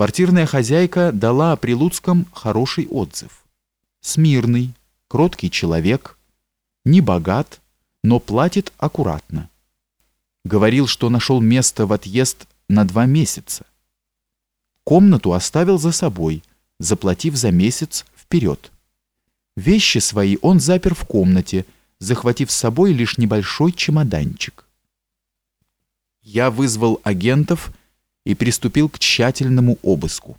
Квартирная хозяйка дала о Прилуцком хороший отзыв. Смирный, кроткий человек, не богат, но платит аккуратно. Говорил, что нашел место в отъезд на два месяца. Комнату оставил за собой, заплатив за месяц вперед. Вещи свои он запер в комнате, захватив с собой лишь небольшой чемоданчик. Я вызвал агентов и приступил к тщательному обыску.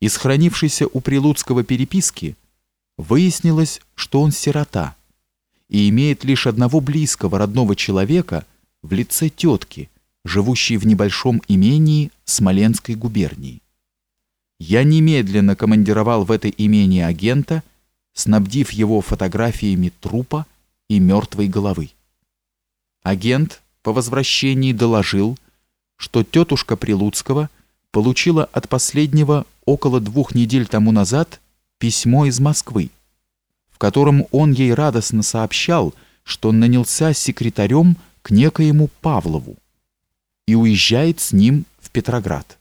Из хранившейся у Прилуцкого переписки выяснилось, что он сирота и имеет лишь одного близкого родного человека в лице тетки, живущей в небольшом имении Смоленской губернии. Я немедленно командировал в это имение агента, снабдив его фотографиями трупа и мертвой головы. Агент по возвращении доложил, что тетушка Прилуцкого получила от последнего около двух недель тому назад письмо из Москвы, в котором он ей радостно сообщал, что нанялся секретарем к некоему Павлову и уезжает с ним в Петроград.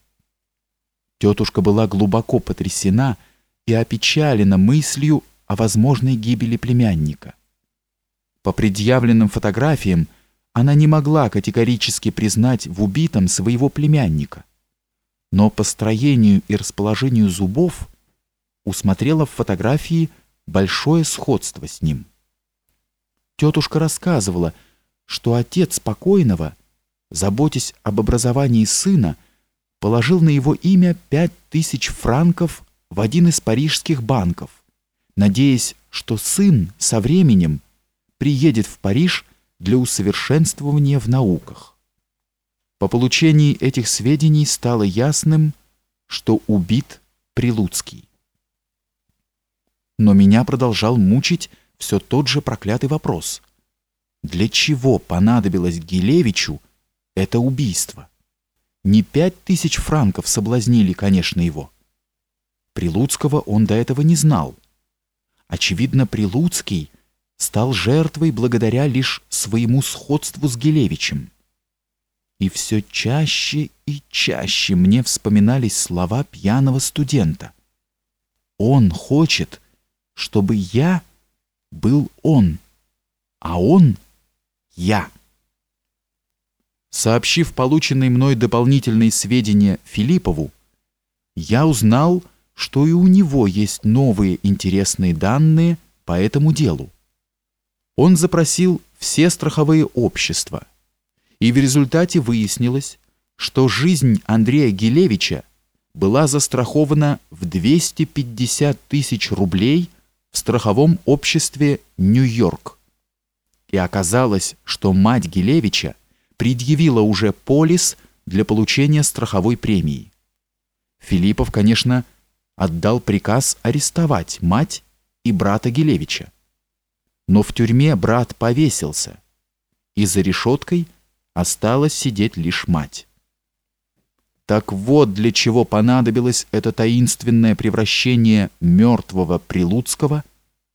Тетушка была глубоко потрясена и опечалена мыслью о возможной гибели племянника. По предъявленным фотографиям она не могла категорически признать в убитом своего племянника, но по строению и расположению зубов усмотрела в фотографии большое сходство с ним. Тетушка рассказывала, что отец покойного, заботясь об образовании сына, положил на его имя пять тысяч франков в один из парижских банков, надеясь, что сын со временем приедет в Париж для усовершенствования в науках. По получении этих сведений стало ясным, что убит Прилуцкий. Но меня продолжал мучить все тот же проклятый вопрос. Для чего понадобилось Гилевичу это убийство? Не пять тысяч франков соблазнили, конечно, его. Прилуцкого он до этого не знал. Очевидно, Прилуцкий стал жертвой благодаря лишь своему сходству с Гелевичем. И все чаще и чаще мне вспоминались слова пьяного студента. Он хочет, чтобы я был он, а он — я. Сообщив полученные мной дополнительные сведения Филиппову, я узнал, что и у него есть новые интересные данные по этому делу он запросил все страховые общества, и в результате выяснилось, что жизнь Андрея Гилевича была застрахована в 250 тысяч рублей в страховом обществе «Нью-Йорк». И оказалось, что мать Гилевича предъявила уже полис для получения страховой премии. Филиппов, конечно, отдал приказ арестовать мать и брата Гилевича но в тюрьме брат повесился, и за решеткой осталась сидеть лишь мать. Так вот для чего понадобилось это таинственное превращение мертвого Прилуцкого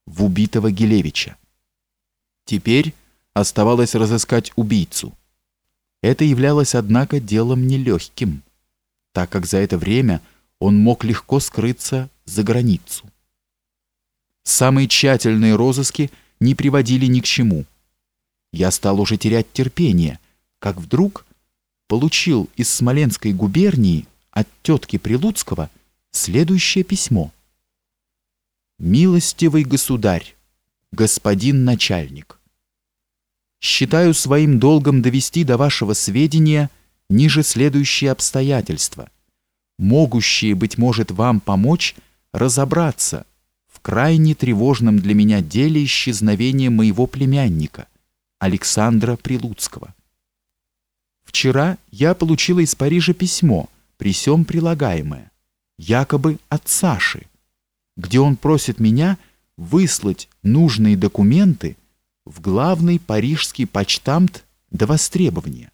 в убитого Гелевича. Теперь оставалось разыскать убийцу. Это являлось, однако, делом нелегким, так как за это время он мог легко скрыться за границу. Самые тщательные розыски – не приводили ни к чему. Я стал уже терять терпение, как вдруг получил из Смоленской губернии от тетки Прилуцкого следующее письмо. «Милостивый государь, господин начальник, считаю своим долгом довести до вашего сведения ниже следующие обстоятельства, могущие, быть может, вам помочь разобраться крайне тревожном для меня деле исчезновения моего племянника, Александра Прилуцкого. Вчера я получила из Парижа письмо, при сём прилагаемое, якобы от Саши, где он просит меня выслать нужные документы в главный парижский почтамт до востребования.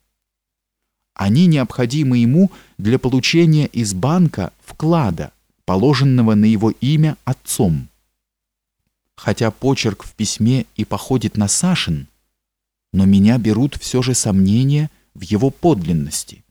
Они необходимы ему для получения из банка вклада, положенного на его имя отцом хотя почерк в письме и походит на Сашин, но меня берут все же сомнения в его подлинности.